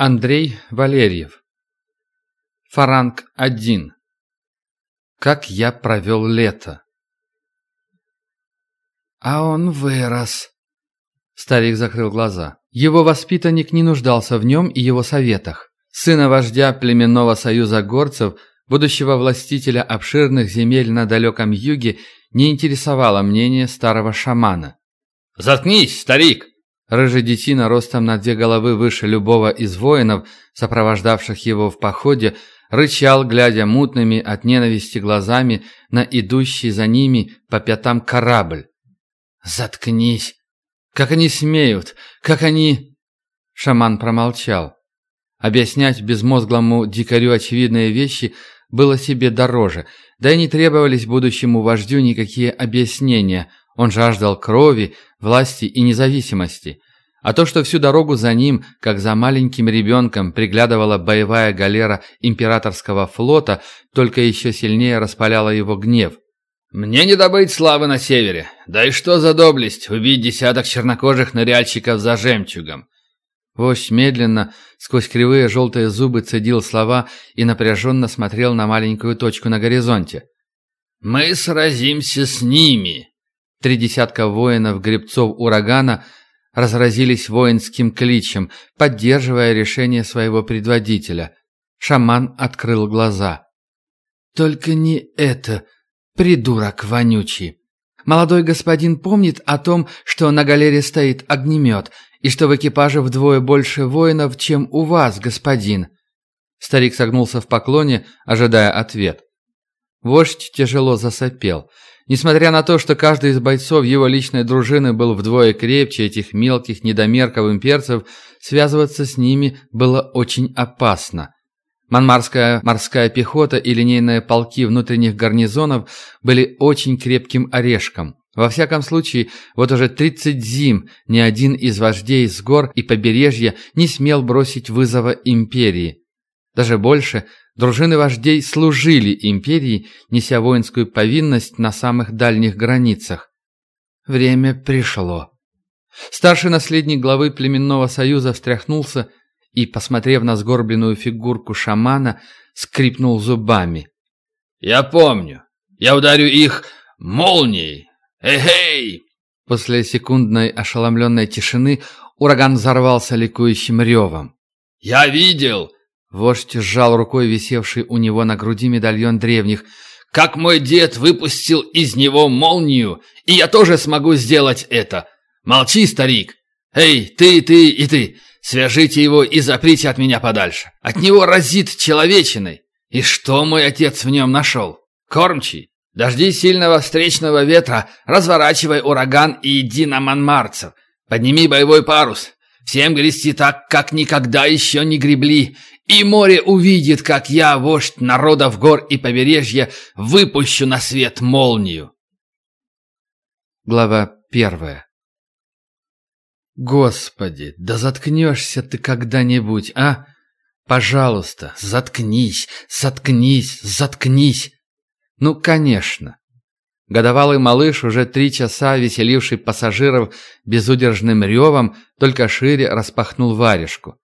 Андрей Валерьев. Фаранг 1. Как я провел лето. А он вырос. Старик закрыл глаза. Его воспитанник не нуждался в нем и его советах. Сына вождя племенного союза горцев, будущего властителя обширных земель на далеком юге, не интересовало мнение старого шамана. «Заткнись, старик!» Рыжий детина ростом на две головы выше любого из воинов, сопровождавших его в походе, рычал, глядя мутными от ненависти глазами на идущий за ними по пятам корабль. «Заткнись! Как они смеют! Как они...» Шаман промолчал. Объяснять безмозглому дикарю очевидные вещи было себе дороже, да и не требовались будущему вождю никакие объяснения. Он жаждал крови, власти и независимости. А то, что всю дорогу за ним, как за маленьким ребенком, приглядывала боевая галера императорского флота, только еще сильнее распаляло его гнев. «Мне не добыть славы на севере. Да и что за доблесть убить десяток чернокожих ныряльщиков за жемчугом?» Вождь медленно, сквозь кривые желтые зубы цедил слова и напряженно смотрел на маленькую точку на горизонте. «Мы сразимся с ними!» Три десятка воинов-гребцов урагана разразились воинским кличем, поддерживая решение своего предводителя. Шаман открыл глаза. «Только не это, придурок вонючий!» Молодой господин помнит о том, что на галере стоит огнемет, и что в экипаже вдвое больше воинов, чем у вас, господин». Старик согнулся в поклоне, ожидая ответ. Вождь тяжело засопел. Несмотря на то, что каждый из бойцов его личной дружины был вдвое крепче этих мелких недомерков имперцев, связываться с ними было очень опасно. Манмарская морская пехота и линейные полки внутренних гарнизонов были очень крепким орешком. Во всяком случае, вот уже 30 зим ни один из вождей с гор и побережья не смел бросить вызова империи. Даже больше, Дружины вождей служили империи, неся воинскую повинность на самых дальних границах. Время пришло. Старший наследник главы племенного союза встряхнулся и, посмотрев на сгорбленную фигурку шамана, скрипнул зубами. «Я помню. Я ударю их молнией. Эй-эй!» После секундной ошеломленной тишины ураган взорвался ликующим ревом. «Я видел! Вождь сжал рукой висевший у него на груди медальон древних. «Как мой дед выпустил из него молнию, и я тоже смогу сделать это! Молчи, старик! Эй, ты, ты и ты! Свяжите его и заприте от меня подальше! От него разит человечиной! И что мой отец в нем нашел? Кормчий! Дожди сильного встречного ветра, разворачивай ураган и иди на манмарцев! Подними боевой парус! Всем грести так, как никогда еще не гребли, и море увидит, как я, вождь народов гор и побережья, выпущу на свет молнию. Глава первая Господи, да заткнешься ты когда-нибудь, а? Пожалуйста, заткнись, заткнись, заткнись. Ну, конечно. Годовалый малыш, уже три часа веселивший пассажиров безудержным ревом, только шире распахнул варежку.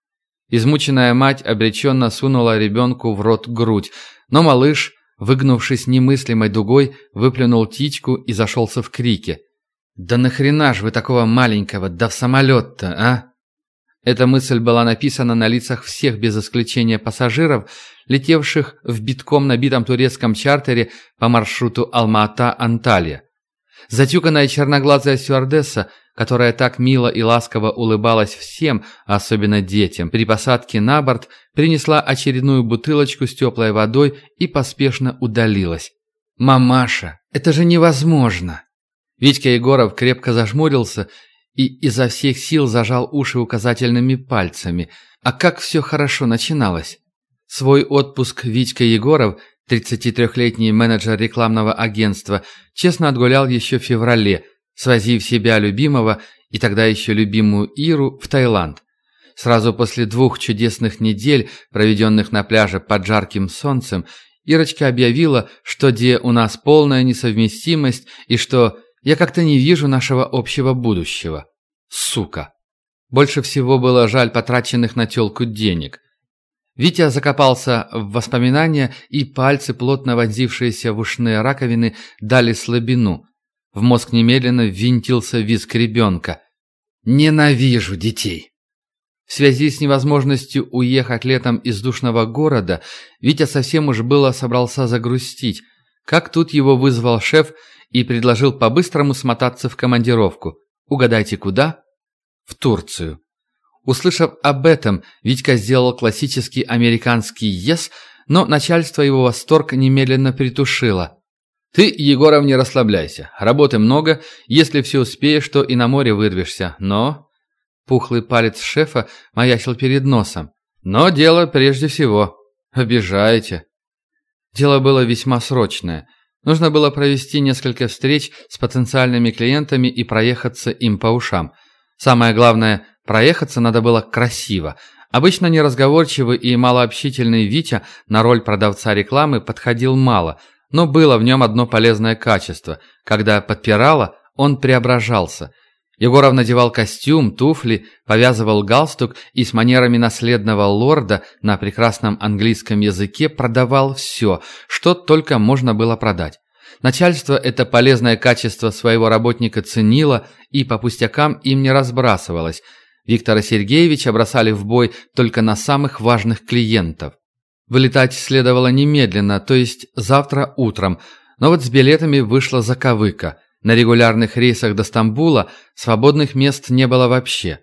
Измученная мать обреченно сунула ребенку в рот грудь, но малыш, выгнувшись немыслимой дугой, выплюнул тичку и зашелся в крике. «Да нахрена ж вы такого маленького, да в самолет-то, а?» Эта мысль была написана на лицах всех без исключения пассажиров, летевших в битком набитом турецком чартере по маршруту Алма-Ата-Анталья. Затюканная черноглазая стюардесса – которая так мило и ласково улыбалась всем, особенно детям, при посадке на борт, принесла очередную бутылочку с теплой водой и поспешно удалилась. «Мамаша, это же невозможно!» Витька Егоров крепко зажмурился и изо всех сил зажал уши указательными пальцами. А как все хорошо начиналось! Свой отпуск Витька Егоров, 33-летний менеджер рекламного агентства, честно отгулял еще в феврале – свозив себя любимого и тогда еще любимую Иру в Таиланд. Сразу после двух чудесных недель, проведенных на пляже под жарким солнцем, Ирочка объявила, что где у нас полная несовместимость и что я как-то не вижу нашего общего будущего. Сука. Больше всего было жаль потраченных на тёлку денег. Витя закопался в воспоминания, и пальцы, плотно вонзившиеся в ушные раковины, дали слабину. В мозг немедленно ввинтился визг ребенка. «Ненавижу детей!» В связи с невозможностью уехать летом из душного города, Витя совсем уж было собрался загрустить. Как тут его вызвал шеф и предложил по-быстрому смотаться в командировку. Угадайте, куда? В Турцию. Услышав об этом, Витька сделал классический американский «ес», но начальство его восторг немедленно притушило. «Ты, Егоров, не расслабляйся. Работы много. Если все успеешь, то и на море вырвешься. Но...» Пухлый палец шефа маячил перед носом. «Но дело прежде всего. Обижаете». Дело было весьма срочное. Нужно было провести несколько встреч с потенциальными клиентами и проехаться им по ушам. Самое главное – Проехаться надо было красиво. Обычно неразговорчивый и малообщительный Витя на роль продавца рекламы подходил мало, но было в нем одно полезное качество. Когда подпирало, он преображался. Егоров надевал костюм, туфли, повязывал галстук и с манерами наследного лорда на прекрасном английском языке продавал все, что только можно было продать. Начальство это полезное качество своего работника ценило и по пустякам им не разбрасывалось – Виктора Сергеевича бросали в бой только на самых важных клиентов. Вылетать следовало немедленно, то есть завтра утром, но вот с билетами вышла заковыка. На регулярных рейсах до Стамбула свободных мест не было вообще.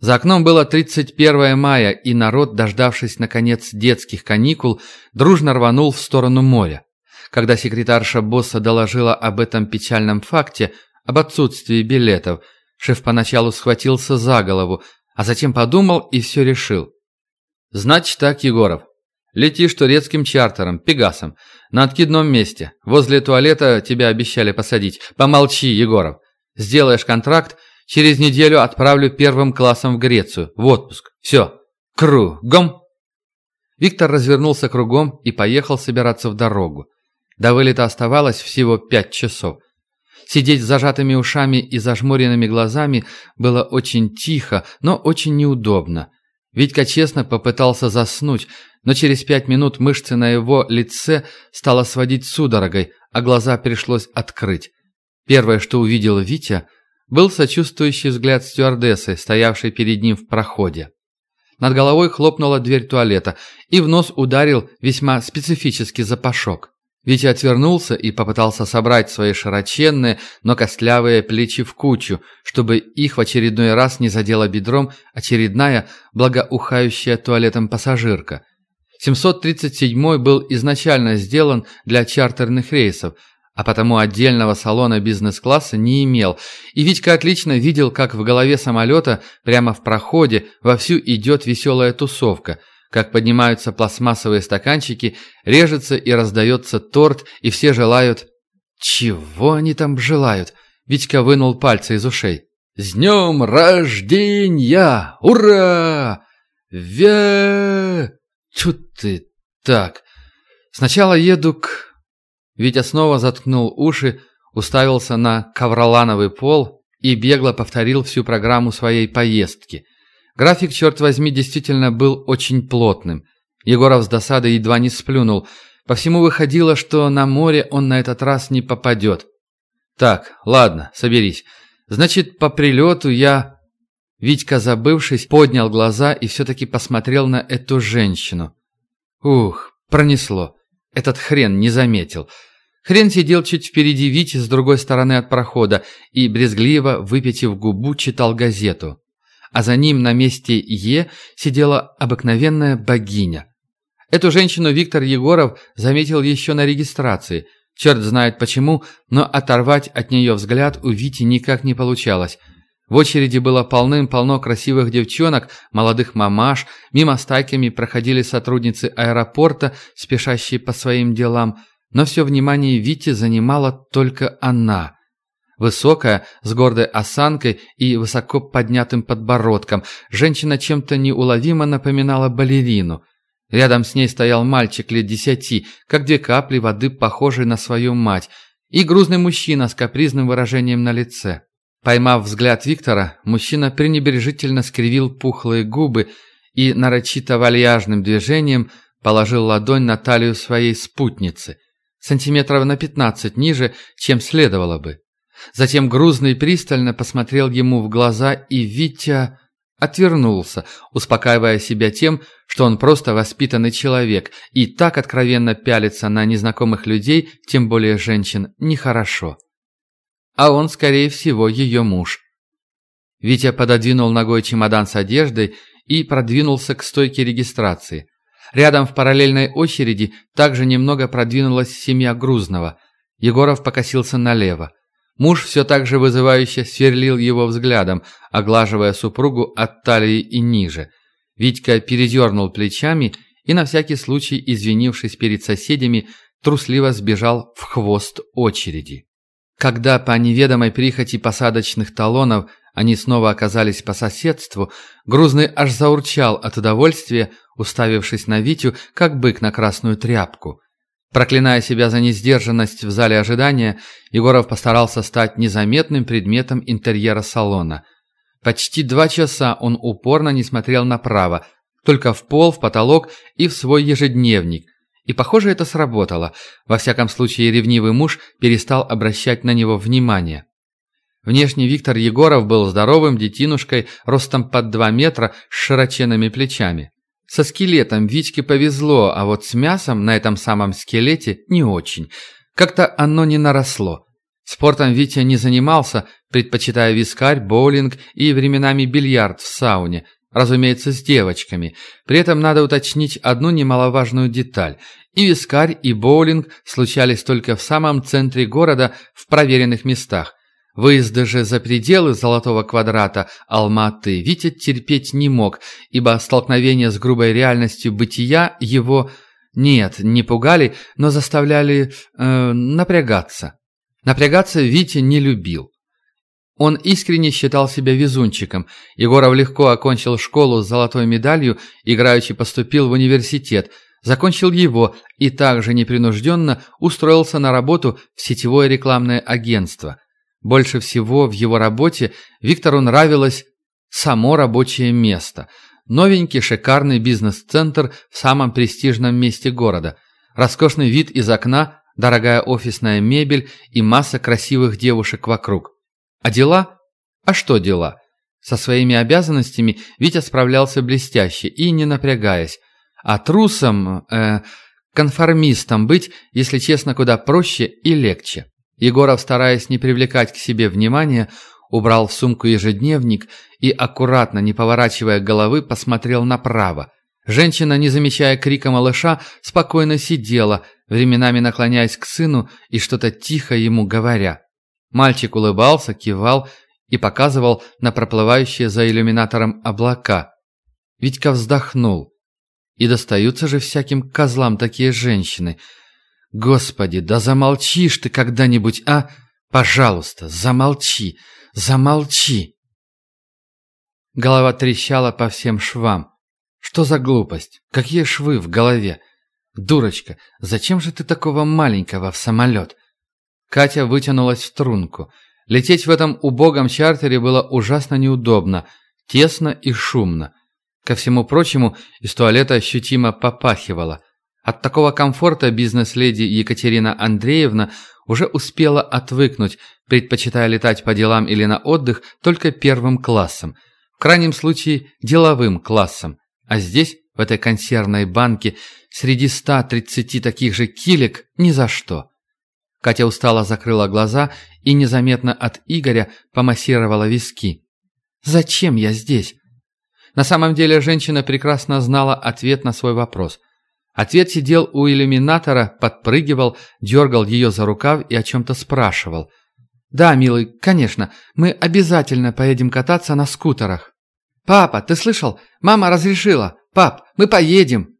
За окном было 31 мая, и народ, дождавшись наконец детских каникул, дружно рванул в сторону моря. Когда секретарша босса доложила об этом печальном факте, об отсутствии билетов – Шеф поначалу схватился за голову, а затем подумал и все решил. «Значит так, Егоров. Летишь турецким чартером, Пегасом, на откидном месте. Возле туалета тебя обещали посадить. Помолчи, Егоров. Сделаешь контракт, через неделю отправлю первым классом в Грецию, в отпуск. Все. Кругом!» Виктор развернулся кругом и поехал собираться в дорогу. До вылета оставалось всего пять часов. Сидеть с зажатыми ушами и зажмуренными глазами было очень тихо, но очень неудобно. Витька честно попытался заснуть, но через пять минут мышцы на его лице стало сводить судорогой, а глаза пришлось открыть. Первое, что увидел Витя, был сочувствующий взгляд стюардессы, стоявшей перед ним в проходе. Над головой хлопнула дверь туалета, и в нос ударил весьма специфический запашок. Витя отвернулся и попытался собрать свои широченные, но костлявые плечи в кучу, чтобы их в очередной раз не задела бедром очередная, благоухающая туалетом пассажирка. 737 был изначально сделан для чартерных рейсов, а потому отдельного салона бизнес-класса не имел, и Витька отлично видел, как в голове самолета прямо в проходе вовсю идет веселая тусовка – как поднимаются пластмассовые стаканчики, режется и раздается торт, и все желают... Чего они там желают? Витька вынул пальцы из ушей. «С днем рождения! Ура! Ве...» Чё ты так? Сначала еду к... Витя снова заткнул уши, уставился на ковролановый пол и бегло повторил всю программу своей поездки – График, черт возьми, действительно был очень плотным. Егоров с досадой едва не сплюнул. По всему выходило, что на море он на этот раз не попадет. «Так, ладно, соберись. Значит, по прилету я...» Витька, забывшись, поднял глаза и все-таки посмотрел на эту женщину. Ух, пронесло. Этот хрен не заметил. Хрен сидел чуть впереди Вити с другой стороны от прохода и, брезгливо, выпитив губу, читал газету а за ним на месте Е сидела обыкновенная богиня. Эту женщину Виктор Егоров заметил еще на регистрации. Черт знает почему, но оторвать от нее взгляд у Вити никак не получалось. В очереди было полным-полно красивых девчонок, молодых мамаш, мимо стайками проходили сотрудницы аэропорта, спешащие по своим делам, но все внимание Вити занимала только она – Высокая, с гордой осанкой и высоко поднятым подбородком, женщина чем-то неуловимо напоминала балерину. Рядом с ней стоял мальчик лет десяти, как две капли воды, похожий на свою мать, и грузный мужчина с капризным выражением на лице. Поймав взгляд Виктора, мужчина пренебрежительно скривил пухлые губы и нарочито вальяжным движением положил ладонь на талию своей спутницы, сантиметров на пятнадцать ниже, чем следовало бы. Затем грузно и пристально посмотрел ему в глаза, и Витя отвернулся, успокаивая себя тем, что он просто воспитанный человек, и так откровенно пялится на незнакомых людей, тем более женщин, нехорошо а он, скорее всего, ее муж. Витя пододвинул ногой чемодан с одеждой и продвинулся к стойке регистрации. Рядом в параллельной очереди также немного продвинулась семья Грузного. Егоров покосился налево. Муж все так же вызывающе сверлил его взглядом, оглаживая супругу от талии и ниже. Витька передернул плечами и, на всякий случай извинившись перед соседями, трусливо сбежал в хвост очереди. Когда по неведомой прихоти посадочных талонов они снова оказались по соседству, Грузный аж заурчал от удовольствия, уставившись на Витю, как бык на красную тряпку. Проклиная себя за несдержанность в зале ожидания, Егоров постарался стать незаметным предметом интерьера салона. Почти два часа он упорно не смотрел направо, только в пол, в потолок и в свой ежедневник, и, похоже, это сработало. Во всяком случае, ревнивый муж перестал обращать на него внимание. Внешне Виктор Егоров был здоровым детинушкой, ростом под два метра, с широченными плечами. Со скелетом Витьке повезло, а вот с мясом на этом самом скелете не очень. Как-то оно не наросло. Спортом Витя не занимался, предпочитая вискарь, боулинг и временами бильярд в сауне, Разумеется, с девочками. При этом надо уточнить одну немаловажную деталь. И вискарь, и боулинг случались только в самом центре города, в проверенных местах. Выезды же за пределы золотого квадрата Алматы Витя терпеть не мог, ибо столкновение с грубой реальностью бытия его, нет, не пугали, но заставляли э, напрягаться. Напрягаться Витя не любил. Он искренне считал себя везунчиком. Егоров легко окончил школу с золотой медалью, играючи поступил в университет, закончил его и также непринужденно устроился на работу в сетевое рекламное агентство. Больше всего в его работе Виктору нравилось само рабочее место. Новенький шикарный бизнес-центр в самом престижном месте города. Роскошный вид из окна, дорогая офисная мебель и масса красивых девушек вокруг. А дела? А что дела? Со своими обязанностями Витя справлялся блестяще и не напрягаясь. А трусом, э, конформистом быть, если честно, куда проще и легче. Егоров, стараясь не привлекать к себе внимания, убрал в сумку ежедневник и, аккуратно, не поворачивая головы, посмотрел направо. Женщина, не замечая крика малыша, спокойно сидела, временами наклоняясь к сыну и что-то тихо ему говоря. Мальчик улыбался, кивал и показывал на проплывающие за иллюминатором облака. Витька вздохнул. И достаются же всяким козлам такие женщины. Господи, да замолчишь ты когда-нибудь, а? Пожалуйста, замолчи, замолчи. Голова трещала по всем швам. Что за глупость? Какие швы в голове? Дурочка, зачем же ты такого маленького в самолет? Катя вытянулась в струнку. Лететь в этом убогом чартере было ужасно неудобно, тесно и шумно. Ко всему прочему, из туалета ощутимо попахивало. От такого комфорта бизнес-леди Екатерина Андреевна уже успела отвыкнуть, предпочитая летать по делам или на отдых только первым классом. В крайнем случае, деловым классом. А здесь, в этой консервной банке, среди 130 таких же килек, ни за что. Катя устало закрыла глаза и незаметно от Игоря помассировала виски. «Зачем я здесь?» На самом деле женщина прекрасно знала ответ на свой вопрос. Ответ сидел у иллюминатора, подпрыгивал, дергал ее за рукав и о чем-то спрашивал. «Да, милый, конечно, мы обязательно поедем кататься на скутерах». «Папа, ты слышал? Мама разрешила. Пап, мы поедем!»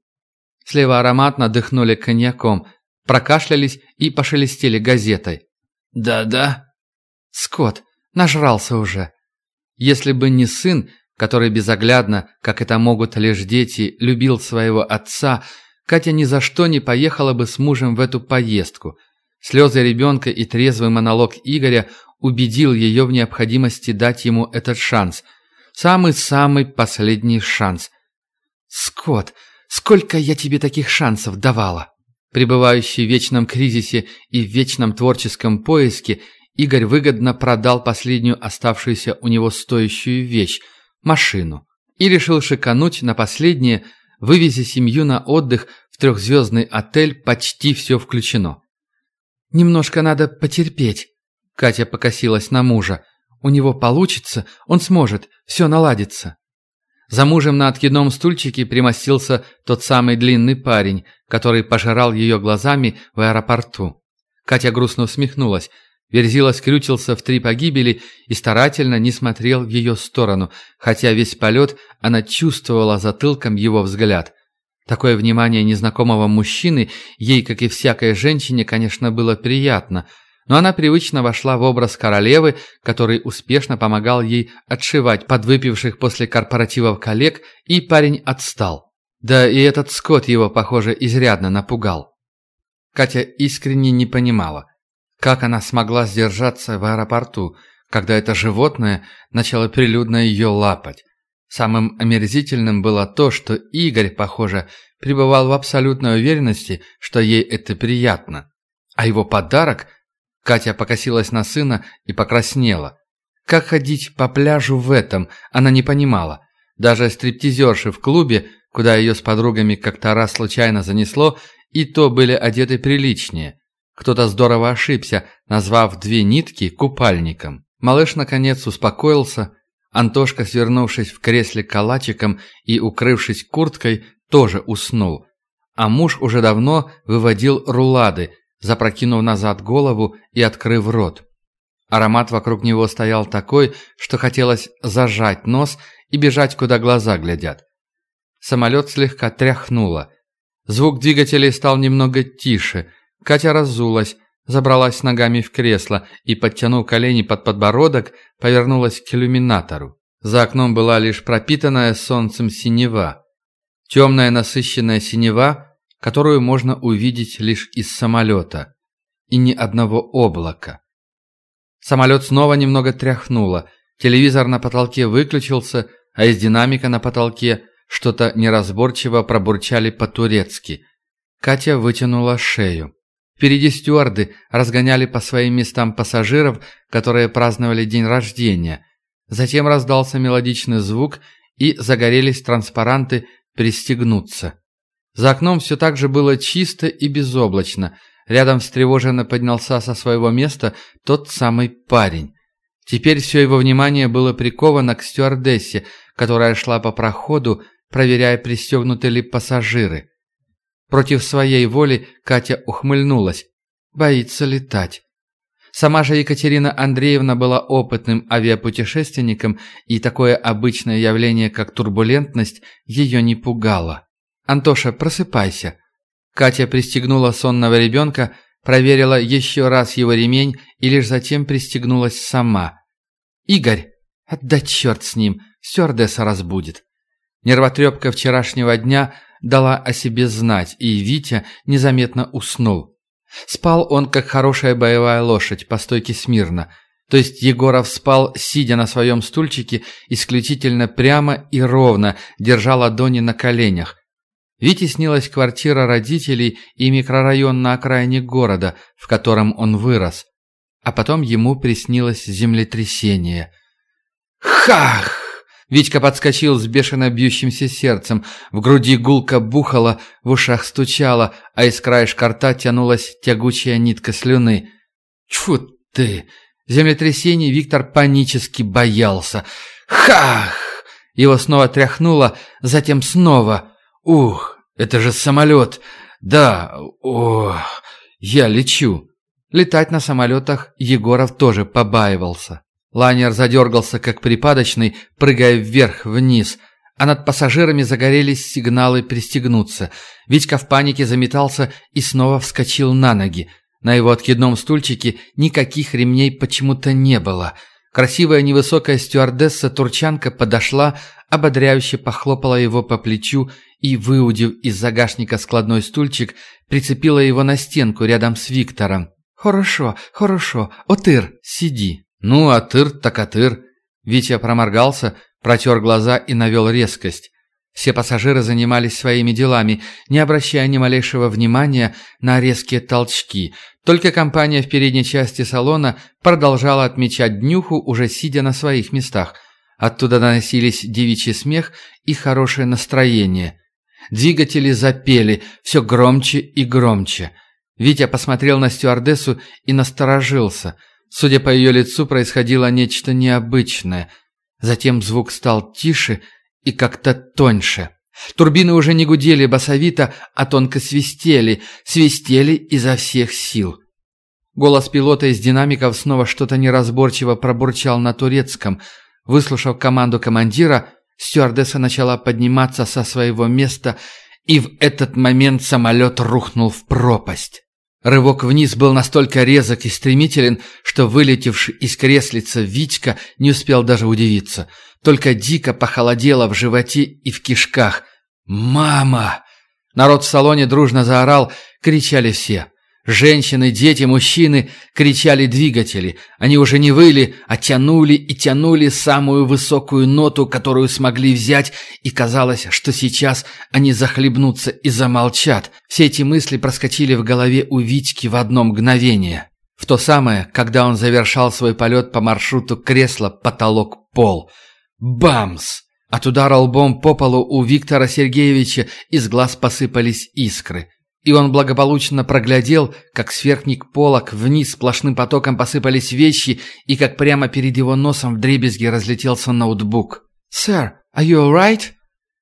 Слева ароматно дыхнули коньяком, прокашлялись и пошелестели газетой. «Да-да». «Скот, нажрался уже». Если бы не сын, который безоглядно, как это могут лишь дети, любил своего отца, Катя ни за что не поехала бы с мужем в эту поездку. Слезы ребенка и трезвый монолог Игоря убедил ее в необходимости дать ему этот шанс. Самый-самый последний шанс. «Скотт, сколько я тебе таких шансов давала?» Пребывающий в вечном кризисе и в вечном творческом поиске, Игорь выгодно продал последнюю оставшуюся у него стоящую вещь – машину. И решил шикануть на последнее, вывезя семью на отдых в трехзвездный отель почти все включено. «Немножко надо потерпеть», — Катя покосилась на мужа. «У него получится, он сможет, все наладится». За мужем на откидном стульчике примостился тот самый длинный парень, который пожирал ее глазами в аэропорту. Катя грустно усмехнулась. Верзила скрючился в три погибели и старательно не смотрел в ее сторону, хотя весь полет она чувствовала затылком его взгляд — Такое внимание незнакомого мужчины ей, как и всякой женщине, конечно, было приятно, но она привычно вошла в образ королевы, который успешно помогал ей отшивать подвыпивших после корпоративов коллег, и парень отстал. Да и этот скот его, похоже, изрядно напугал. Катя искренне не понимала, как она смогла сдержаться в аэропорту, когда это животное начало прилюдно ее лапать. Самым омерзительным было то, что Игорь, похоже, пребывал в абсолютной уверенности, что ей это приятно. А его подарок... Катя покосилась на сына и покраснела. Как ходить по пляжу в этом, она не понимала. Даже стриптизерши в клубе, куда ее с подругами как-то раз случайно занесло, и то были одеты приличнее. Кто-то здорово ошибся, назвав две нитки купальником. Малыш наконец успокоился, Антошка, свернувшись в кресле калачиком и укрывшись курткой, тоже уснул. А муж уже давно выводил рулады, запрокинув назад голову и открыв рот. Аромат вокруг него стоял такой, что хотелось зажать нос и бежать, куда глаза глядят. Самолет слегка тряхнуло. Звук двигателей стал немного тише. Катя разулась, забралась ногами в кресло и, подтянув колени под подбородок, повернулась к иллюминатору. За окном была лишь пропитанная солнцем синева. Темная насыщенная синева, которую можно увидеть лишь из самолета. И ни одного облака. Самолет снова немного тряхнуло. Телевизор на потолке выключился, а из динамика на потолке что-то неразборчиво пробурчали по-турецки. Катя вытянула шею. Впереди стюарды разгоняли по своим местам пассажиров, которые праздновали день рождения. Затем раздался мелодичный звук, и загорелись транспаранты «Пристегнуться». За окном все так же было чисто и безоблачно. Рядом встревоженно поднялся со своего места тот самый парень. Теперь все его внимание было приковано к стюардессе, которая шла по проходу, проверяя, пристегнуты ли пассажиры. Против своей воли Катя ухмыльнулась. Боится летать. Сама же Екатерина Андреевна была опытным авиапутешественником, и такое обычное явление, как турбулентность, ее не пугало. «Антоша, просыпайся». Катя пристегнула сонного ребенка, проверила еще раз его ремень и лишь затем пристегнулась сама. «Игорь, отда черт с ним, стюардесса разбудит». Нервотрепка вчерашнего дня дала о себе знать, и Витя незаметно уснул. Спал он, как хорошая боевая лошадь, по стойке смирно. То есть Егоров спал, сидя на своем стульчике, исключительно прямо и ровно, держа ладони на коленях. Вите снилась квартира родителей и микрорайон на окраине города, в котором он вырос. А потом ему приснилось землетрясение. «Хах!» Витька подскочил с бешено бьющимся сердцем. В груди гулко бухало, в ушах стучало, а из краешка рта тянулась тягучая нитка слюны. Чфу ты! Землетрясений Виктор панически боялся. Хах! Его снова тряхнуло, затем снова. Ух, это же самолет! Да, ох, я лечу. Летать на самолетах Егоров тоже побаивался. Лайнер задергался, как припадочный, прыгая вверх-вниз, а над пассажирами загорелись сигналы пристегнуться. Витька в панике заметался и снова вскочил на ноги. На его откидном стульчике никаких ремней почему-то не было. Красивая невысокая стюардесса-турчанка подошла, ободряюще похлопала его по плечу и, выудив из загашника складной стульчик, прицепила его на стенку рядом с Виктором. «Хорошо, хорошо. Отыр, сиди». «Ну, атыр так атыр». Витя проморгался, протер глаза и навел резкость. Все пассажиры занимались своими делами, не обращая ни малейшего внимания на резкие толчки. Только компания в передней части салона продолжала отмечать днюху, уже сидя на своих местах. Оттуда доносились девичий смех и хорошее настроение. Двигатели запели все громче и громче. Витя посмотрел на стюардессу и насторожился. Судя по ее лицу, происходило нечто необычное. Затем звук стал тише и как-то тоньше. Турбины уже не гудели басовито, а тонко свистели, свистели изо всех сил. Голос пилота из динамиков снова что-то неразборчиво пробурчал на турецком. Выслушав команду командира, стюардесса начала подниматься со своего места, и в этот момент самолет рухнул в пропасть. Рывок вниз был настолько резок и стремителен, что вылетевший из креслица Витька не успел даже удивиться. Только дико похолодело в животе и в кишках. «Мама!» Народ в салоне дружно заорал, кричали все. Женщины, дети, мужчины кричали двигатели. Они уже не выли, а тянули и тянули самую высокую ноту, которую смогли взять, и казалось, что сейчас они захлебнутся и замолчат. Все эти мысли проскочили в голове у Витьки в одно мгновение. В то самое, когда он завершал свой полет по маршруту кресло, потолок, пол. Бамс! От удара лбом по полу у Виктора Сергеевича из глаз посыпались искры. И он благополучно проглядел, как с верхних полок вниз сплошным потоком посыпались вещи, и как прямо перед его носом в дребезги разлетелся ноутбук. «Сэр, are you alright?»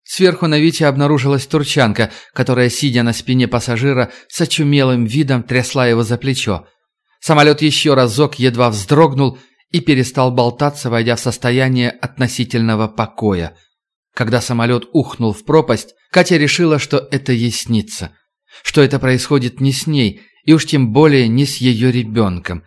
Сверху на Вите обнаружилась турчанка, которая, сидя на спине пассажира, с очумелым видом трясла его за плечо. Самолет еще разок едва вздрогнул и перестал болтаться, войдя в состояние относительного покоя. Когда самолет ухнул в пропасть, Катя решила, что это ей снится – что это происходит не с ней, и уж тем более не с ее ребенком.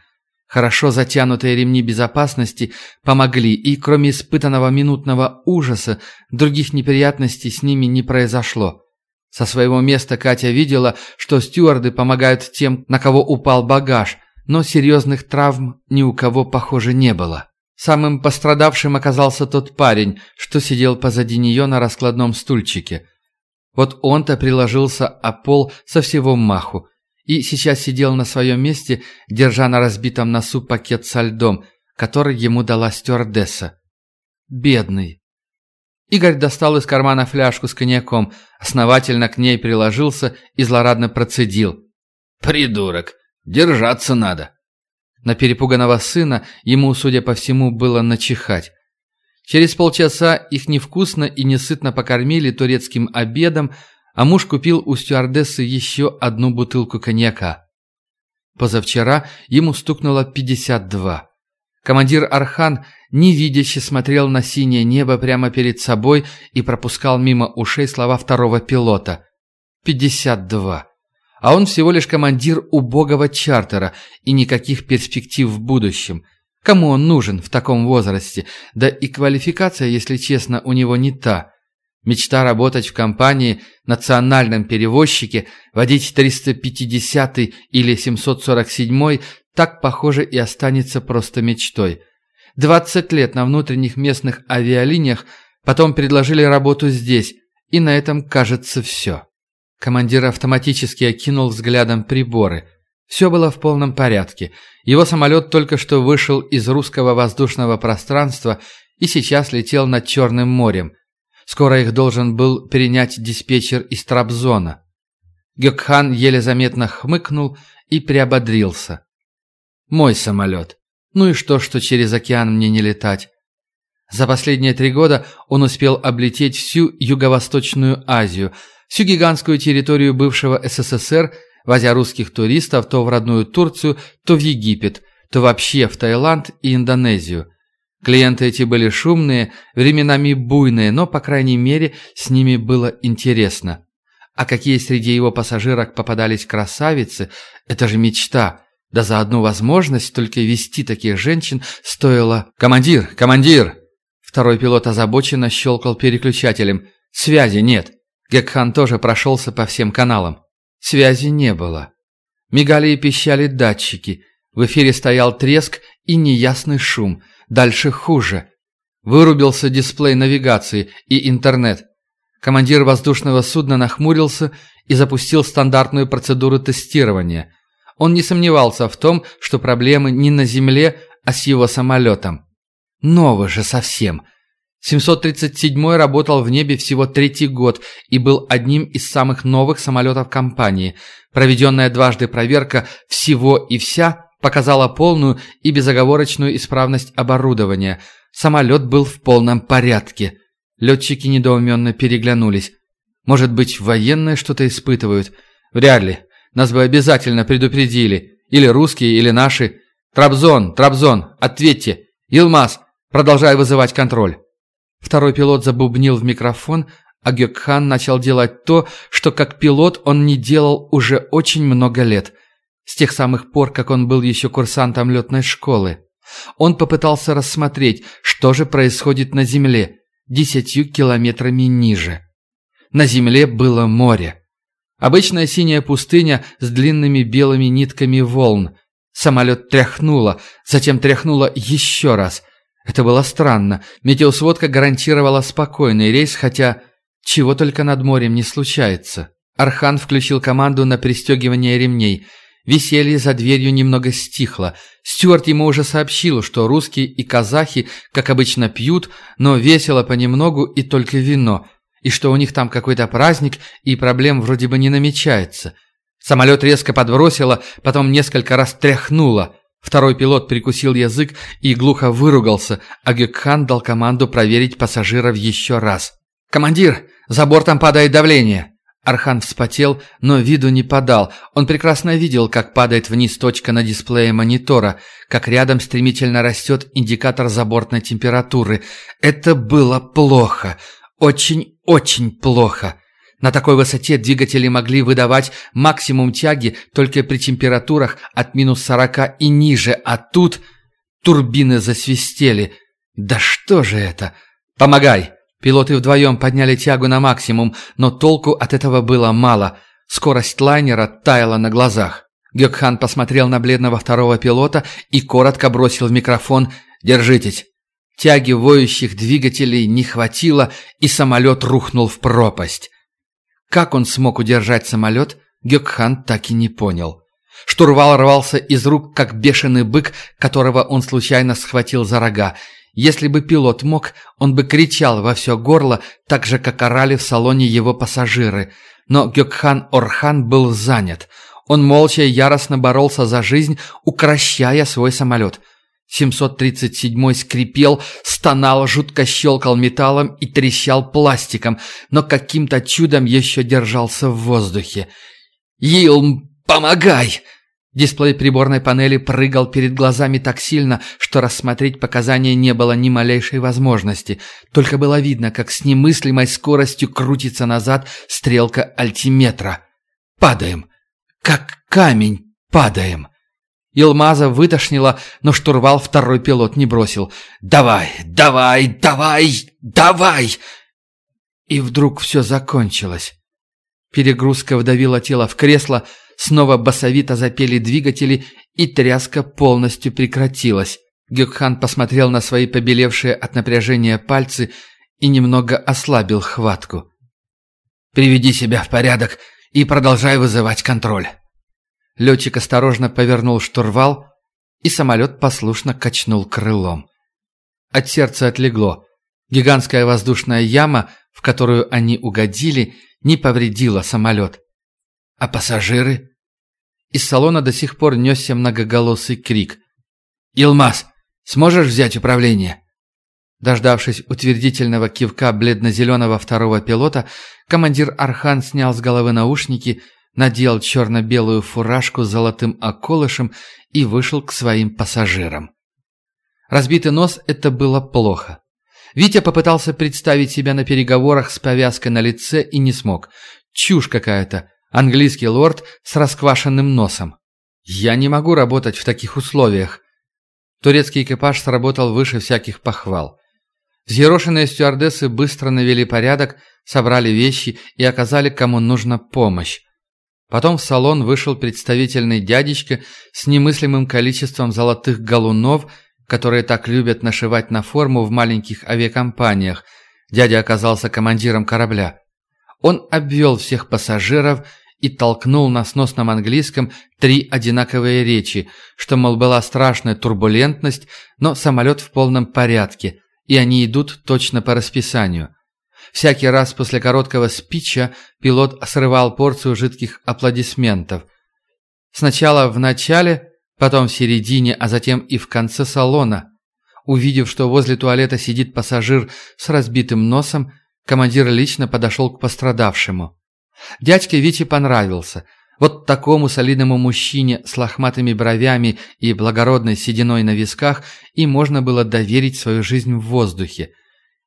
Хорошо затянутые ремни безопасности помогли, и кроме испытанного минутного ужаса, других неприятностей с ними не произошло. Со своего места Катя видела, что стюарды помогают тем, на кого упал багаж, но серьезных травм ни у кого, похоже, не было. Самым пострадавшим оказался тот парень, что сидел позади нее на раскладном стульчике – вот он-то приложился о пол со всего маху и сейчас сидел на своем месте, держа на разбитом носу пакет со льдом, который ему дала стюардесса. Бедный. Игорь достал из кармана фляжку с коньяком, основательно к ней приложился и злорадно процедил. «Придурок! Держаться надо!» На перепуганного сына ему, судя по всему, было начихать. Через полчаса их невкусно и несытно покормили турецким обедом, а муж купил у стюардессы еще одну бутылку коньяка. Позавчера ему стукнуло 52. Командир Архан невидяще смотрел на синее небо прямо перед собой и пропускал мимо ушей слова второго пилота. 52. А он всего лишь командир убогого чартера и никаких перспектив в будущем – Кому он нужен в таком возрасте? Да и квалификация, если честно, у него не та. Мечта работать в компании, национальном перевозчике, водить 350 или 747 так, похоже, и останется просто мечтой. 20 лет на внутренних местных авиалиниях, потом предложили работу здесь, и на этом, кажется, все. Командир автоматически окинул взглядом приборы – все было в полном порядке. Его самолет только что вышел из русского воздушного пространства и сейчас летел над Черным морем. Скоро их должен был перенять диспетчер из Трабзона. Гёкхан еле заметно хмыкнул и приободрился. «Мой самолет. Ну и что, что через океан мне не летать?» За последние три года он успел облететь всю Юго-Восточную Азию, всю гигантскую территорию бывшего СССР – возя русских туристов то в родную Турцию, то в Египет, то вообще в Таиланд и Индонезию. Клиенты эти были шумные, временами буйные, но, по крайней мере, с ними было интересно. А какие среди его пассажирок попадались красавицы, это же мечта. Да за одну возможность только вести таких женщин стоило... «Командир! Командир!» Второй пилот озабоченно щелкал переключателем. «Связи нет!» Гекхан тоже прошелся по всем каналам. Связи не было. Мигали и пищали датчики. В эфире стоял треск и неясный шум. Дальше хуже. Вырубился дисплей навигации и интернет. Командир воздушного судна нахмурился и запустил стандартную процедуру тестирования. Он не сомневался в том, что проблемы не на Земле, а с его самолетом. Новый же совсем. 737 работал в небе всего третий год и был одним из самых новых самолетов компании. Проведенная дважды проверка всего и вся показала полную и безоговорочную исправность оборудования. Самолет был в полном порядке. Летчики недоуменно переглянулись. Может быть, военные что-то испытывают? Вряд ли. Нас бы обязательно предупредили. Или русские, или наши. Трабзон, Трабзон, ответьте. Илмаз, продолжай вызывать контроль. Второй пилот забубнил в микрофон, а Гёкхан начал делать то, что как пилот он не делал уже очень много лет. С тех самых пор, как он был еще курсантом летной школы. Он попытался рассмотреть, что же происходит на Земле, десятью километрами ниже. На Земле было море. Обычная синяя пустыня с длинными белыми нитками волн. Самолет тряхнуло, затем тряхнуло еще раз – это было странно. Метеосводка гарантировала спокойный рейс, хотя чего только над морем не случается. Архан включил команду на пристегивание ремней. Веселье за дверью немного стихло. Стюарт ему уже сообщил, что русские и казахи, как обычно, пьют, но весело понемногу и только вино, и что у них там какой-то праздник, и проблем вроде бы не намечается. Самолет резко подбросило, потом несколько раз тряхнуло – Второй пилот прикусил язык и глухо выругался, а Гекхан дал команду проверить пассажиров еще раз. «Командир, за бортом падает давление!» Архан вспотел, но виду не подал. Он прекрасно видел, как падает вниз точка на дисплее монитора, как рядом стремительно растет индикатор забортной температуры. Это было плохо. Очень-очень плохо. На такой высоте двигатели могли выдавать максимум тяги только при температурах от минус 40 и ниже, а тут турбины засвистели. Да что же это? Помогай! Пилоты вдвоем подняли тягу на максимум, но толку от этого было мало. Скорость лайнера таяла на глазах. Гёкхан посмотрел на бледного второго пилота и коротко бросил в микрофон «Держитесь». Тяги воющих двигателей не хватило, и самолет рухнул в пропасть. Как он смог удержать самолет, Гёкхан так и не понял. Штурвал рвался из рук, как бешеный бык, которого он случайно схватил за рога. Если бы пилот мог, он бы кричал во все горло, так же, как орали в салоне его пассажиры. Но Гёкхан Орхан был занят. Он молча и яростно боролся за жизнь, укращая свой самолет – 737 скрипел, стонал, жутко щелкал металлом и трещал пластиком, но каким-то чудом еще держался в воздухе. «Илм, помогай!» Дисплей приборной панели прыгал перед глазами так сильно, что рассмотреть показания не было ни малейшей возможности. Только было видно, как с немыслимой скоростью крутится назад стрелка альтиметра. «Падаем! Как камень падаем!» Илмаза вытошнило, но штурвал второй пилот не бросил. «Давай, давай, давай, давай!» И вдруг все закончилось. Перегрузка вдавила тело в кресло, снова басовито запели двигатели, и тряска полностью прекратилась. Гюкхан посмотрел на свои побелевшие от напряжения пальцы и немного ослабил хватку. «Приведи себя в порядок и продолжай вызывать контроль». Летчик осторожно повернул штурвал, и самолет послушно качнул крылом. От сердца отлегло. Гигантская воздушная яма, в которую они угодили, не повредила самолет. А пассажиры? Из салона до сих пор несся многоголосый крик. «Илмаз, сможешь взять управление?» Дождавшись утвердительного кивка бледно-зеленого второго пилота, командир Архан снял с головы наушники надел черно-белую фуражку с золотым околышем и вышел к своим пассажирам. Разбитый нос – это было плохо. Витя попытался представить себя на переговорах с повязкой на лице и не смог. Чушь какая-то. Английский лорд с расквашенным носом. Я не могу работать в таких условиях. Турецкий экипаж сработал выше всяких похвал. Взъерошенные стюардессы быстро навели порядок, собрали вещи и оказали кому нужно помощь. Потом в салон вышел представительный дядечка с немыслимым количеством золотых галунов, которые так любят нашивать на форму в маленьких авиакомпаниях. Дядя оказался командиром корабля. Он обвел всех пассажиров и толкнул на сносном английском три одинаковые речи, что, мол, была страшная турбулентность, но самолет в полном порядке, и они идут точно по расписанию. Всякий раз после короткого спича пилот срывал порцию жидких аплодисментов. Сначала в начале, потом в середине, а затем и в конце салона. Увидев, что возле туалета сидит пассажир с разбитым носом, командир лично подошел к пострадавшему. Дядьке Вите понравился. Вот такому солидному мужчине с лохматыми бровями и благородной сединой на висках и можно было доверить свою жизнь в воздухе.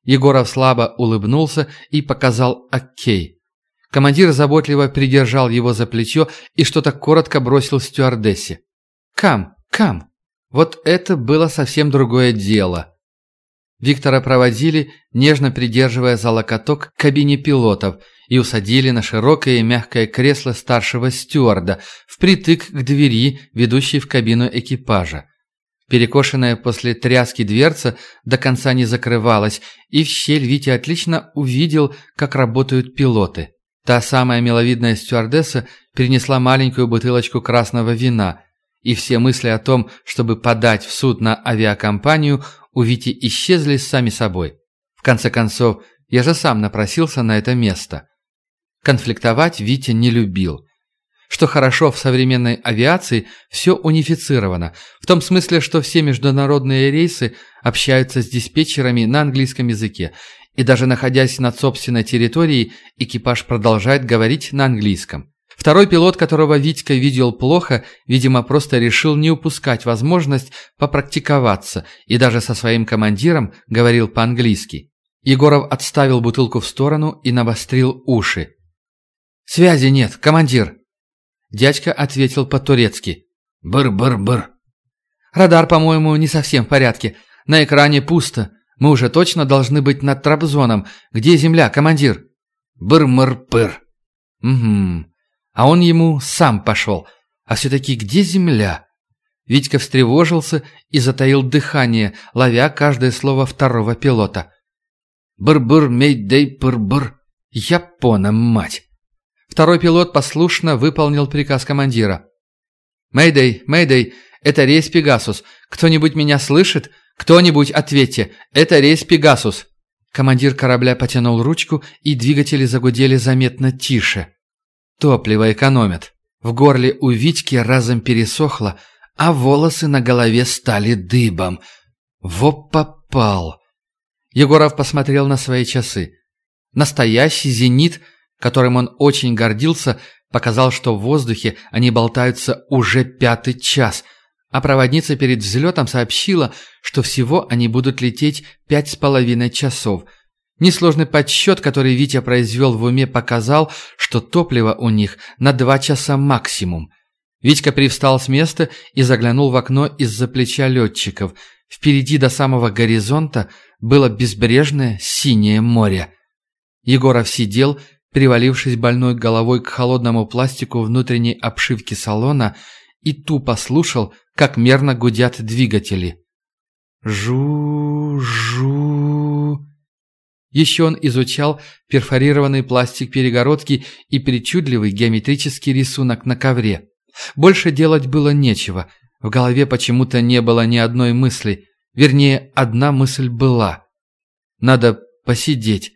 Егоров слабо улыбнулся и показал «Окей». Командир заботливо придержал его за плечо и что-то коротко бросил стюардессе. «Кам, кам!» Вот это было совсем другое дело. Виктора проводили, нежно придерживая за локоток к кабине пилотов, и усадили на широкое и мягкое кресло старшего стюарда, впритык к двери, ведущей в кабину экипажа. Перекошенная после тряски дверца до конца не закрывалась, и в щель Витя отлично увидел, как работают пилоты. Та самая миловидная стюардесса принесла маленькую бутылочку красного вина, и все мысли о том, чтобы подать в суд на авиакомпанию, у Вити исчезли сами собой. В конце концов, я же сам напросился на это место. Конфликтовать Витя не любил. Что хорошо в современной авиации, все унифицировано, в том смысле, что все международные рейсы общаются с диспетчерами на английском языке, и даже находясь над собственной территорией, экипаж продолжает говорить на английском. Второй пилот, которого Витька видел плохо, видимо, просто решил не упускать возможность попрактиковаться и даже со своим командиром говорил по-английски. Егоров отставил бутылку в сторону и навострил уши. «Связи нет, командир!» Дядька ответил по-турецки. «Бр-бр-бр». «Радар, по-моему, не совсем в порядке. На экране пусто. Мы уже точно должны быть над Трабзоном. Где земля, командир?» «Бр-мр-пыр». «Угу. А он ему сам пошел. А все-таки где земля?» Витька встревожился и затаил дыхание, ловя каждое слово второго пилота. «Бр-бр, мейдей, пыр-бр». «Япона, мать!» Второй пилот послушно выполнил приказ командира. «Мэйдэй, Мэйдэй, это рейс Пегасус. Кто-нибудь меня слышит? Кто-нибудь ответьте. Это рейс Пегасус». Командир корабля потянул ручку, и двигатели загудели заметно тише. Топливо экономят. В горле у Витьки разом пересохло, а волосы на голове стали дыбом. Во попал. Егоров посмотрел на свои часы. Настоящий «Зенит» — которым он очень гордился, показал, что в воздухе они болтаются уже пятый час, а проводница перед взлетом сообщила, что всего они будут лететь пять с половиной часов. Несложный подсчет, который Витя произвел в уме, показал, что топливо у них на два часа максимум. Витька привстал с места и заглянул в окно из-за плеча летчиков. Впереди до самого горизонта было безбрежное синее море. Егоров сидел, привалившись больной головой к холодному пластику внутренней обшивки салона, и тупо слушал, как мерно гудят двигатели. Жу-жу. Еще он изучал перфорированный пластик перегородки и причудливый геометрический рисунок на ковре. Больше делать было нечего. В голове почему-то не было ни одной мысли. Вернее, одна мысль была. Надо посидеть,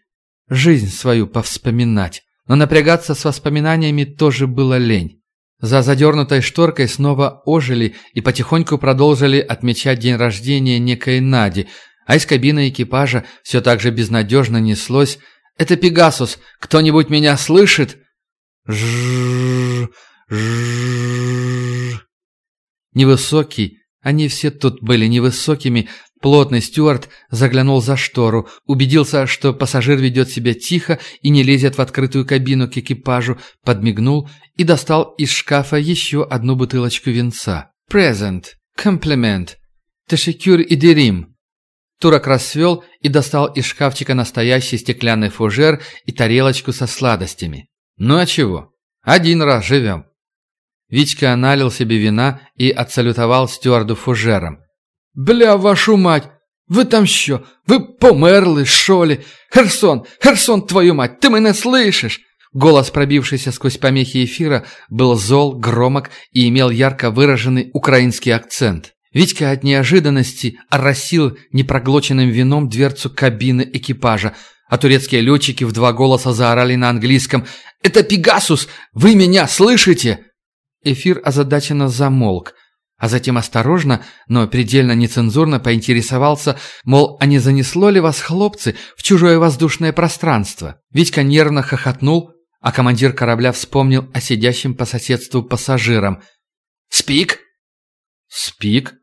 жизнь свою повспоминать. Но напрягаться с воспоминаниями тоже было лень. За задернутой шторкой снова ожили и потихоньку продолжили отмечать день рождения некой Нади, а из кабины экипажа все так же безнадежно неслось «Это Пегасус! Кто-нибудь меня слышит?» Невысокий, они все тут были невысокими, Плотный стюард заглянул за штору, убедился, что пассажир ведет себя тихо и не лезет в открытую кабину к экипажу, подмигнул и достал из шкафа еще одну бутылочку винца. «Present. Комплимент. Тешекюр и дерим». Турок расцвел и достал из шкафчика настоящий стеклянный фужер и тарелочку со сладостями. «Ну а чего? Один раз живем». Витька налил себе вина и отсалютовал стюарду фужером. «Бля, вашу мать! Ви там що? Ви померли, що ли? Херсон, Херсон, твою мать, ты меня слышишь?» Голос, пробившийся сквозь помехи эфира, был зол, громок и имел ярко выраженный украинский акцент. Витька от неожиданности оросил непроглоченным вином дверцу кабины экипажа, а турецкие летчики в два голоса заорали на английском «Это Пегасус! Вы меня слышите?» Эфир озадаченно замолк, а затем осторожно, но предельно нецензурно поинтересовался, мол, а не занесло ли вас, хлопцы, в чужое воздушное пространство? Витька нервно хохотнул, а командир корабля вспомнил о сидящем по соседству пассажирам. «Спик?» «Спик?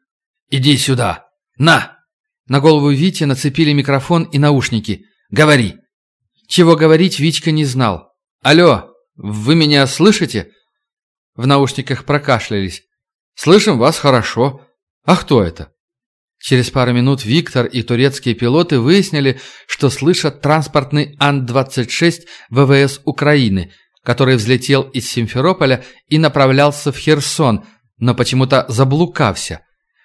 Иди сюда! На!» На голову Вити нацепили микрофон и наушники. «Говори!» Чего говорить Витька не знал. «Алло, вы меня слышите?» В наушниках прокашлялись. «Слышим вас хорошо. А кто это?» Через пару минут Виктор и турецкие пилоты выяснили, что слышат транспортный Ан-26 ВВС Украины, который взлетел из Симферополя и направлялся в Херсон, но почему-то заблукався.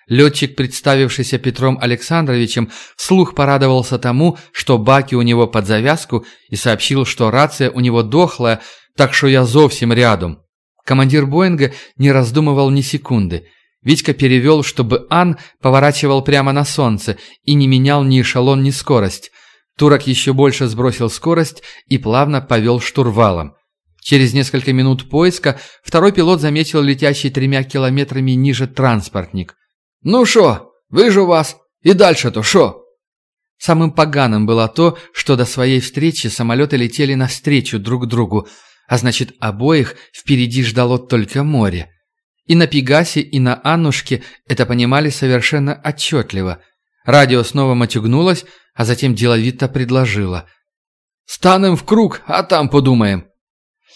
Летчик, представившийся Петром Александровичем, вслух порадовался тому, что баки у него под завязку, и сообщил, что рация у него дохлая, так что я зовсім рядом. Командир Боинга не раздумывал ни секунды – Витька перевел, чтобы Ан поворачивал прямо на солнце и не менял ни эшелон, ни скорость. Турок еще больше сбросил скорость и плавно повел штурвалом. Через несколько минут поиска второй пилот заметил летящий тремя километрами ниже транспортник. «Ну шо, выжу вас, и дальше-то шо?» Самым поганым было то, что до своей встречи самолеты летели навстречу друг другу, а значит, обоих впереди ждало только море. И на Пегасе, и на Аннушке это понимали совершенно отчетливо. Радио снова матюгнулось, а затем деловито предложило. «Станем в круг, а там подумаем».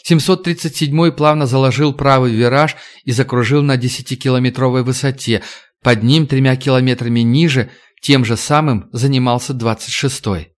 737-й плавно заложил правый вираж и закружил на 10-километровой высоте. Под ним тремя километрами ниже тем же самым занимался 26-й.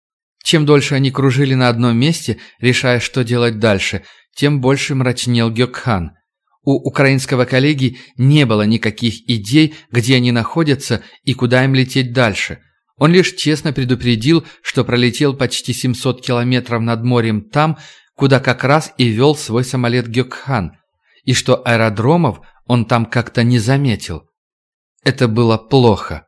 Чем дольше они кружили на одном месте, решая, что делать дальше, тем больше мрачнел Гёкхан – у украинского коллеги не было никаких идей, где они находятся и куда им лететь дальше. Он лишь честно предупредил, что пролетел почти 700 километров над морем там, куда как раз и вел свой самолет Гёкхан, и что аэродромов он там как-то не заметил. Это было плохо.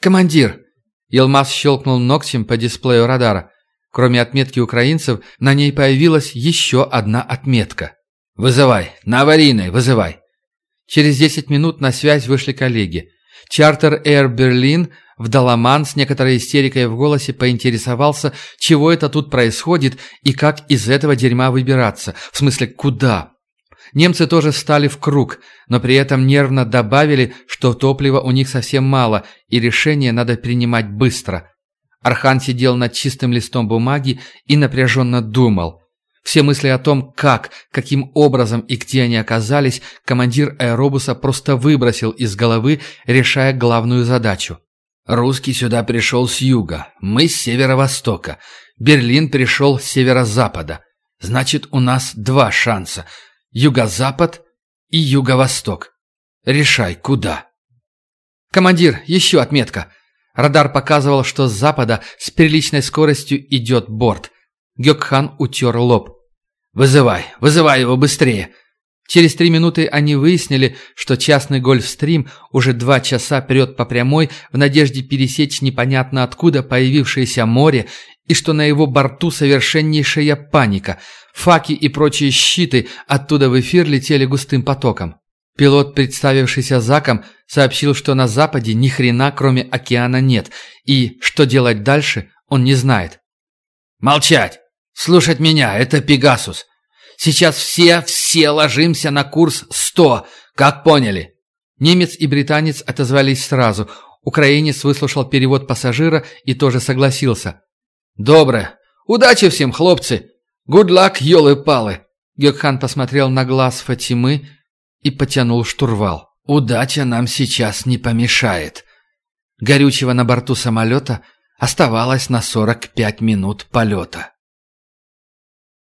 «Командир!» Елмаз щелкнул ногтем по дисплею радара. Кроме отметки украинцев, на ней появилась еще одна отметка. «Вызывай! На аварийной, вызывай!» Через 10 минут на связь вышли коллеги. Чартер Air Берлин в Даламан с некоторой истерикой в голосе поинтересовался, чего это тут происходит и как из этого дерьма выбираться. В смысле, куда? Немцы тоже встали в круг, но при этом нервно добавили, что топлива у них совсем мало, и решение надо принимать быстро. Архан сидел над чистым листом бумаги и напряженно думал – все мысли о том, как, каким образом и где они оказались, командир аэробуса просто выбросил из головы, решая главную задачу. «Русский сюда пришел с юга, мы с северо-востока, Берлин пришел с северо-запада. Значит, у нас два шанса – юго-запад и юго-восток. Решай, куда». «Командир, еще отметка!» Радар показывал, что с запада с приличной скоростью идет борт. Гёкхан утер лоб. «Вызывай, вызывай его быстрее!» Через три минуты они выяснили, что частный гольфстрим уже два часа прет по прямой в надежде пересечь непонятно откуда появившееся море и что на его борту совершеннейшая паника. Факи и прочие щиты оттуда в эфир летели густым потоком. Пилот, представившийся Заком, сообщил, что на западе ни хрена кроме океана нет, и что делать дальше, он не знает. «Молчать! Слушать меня! Это Пегасус! Сейчас все, все ложимся на курс 100, как поняли?» Немец и британец отозвались сразу. Украинец выслушал перевод пассажира и тоже согласился. «Добре. Удачи всем, хлопцы! Good luck, елы-палы!» Гёкхан посмотрел на глаз Фатимы и потянул штурвал. «Удача нам сейчас не помешает». Горючего на борту самолета оставалось на 45 минут полета.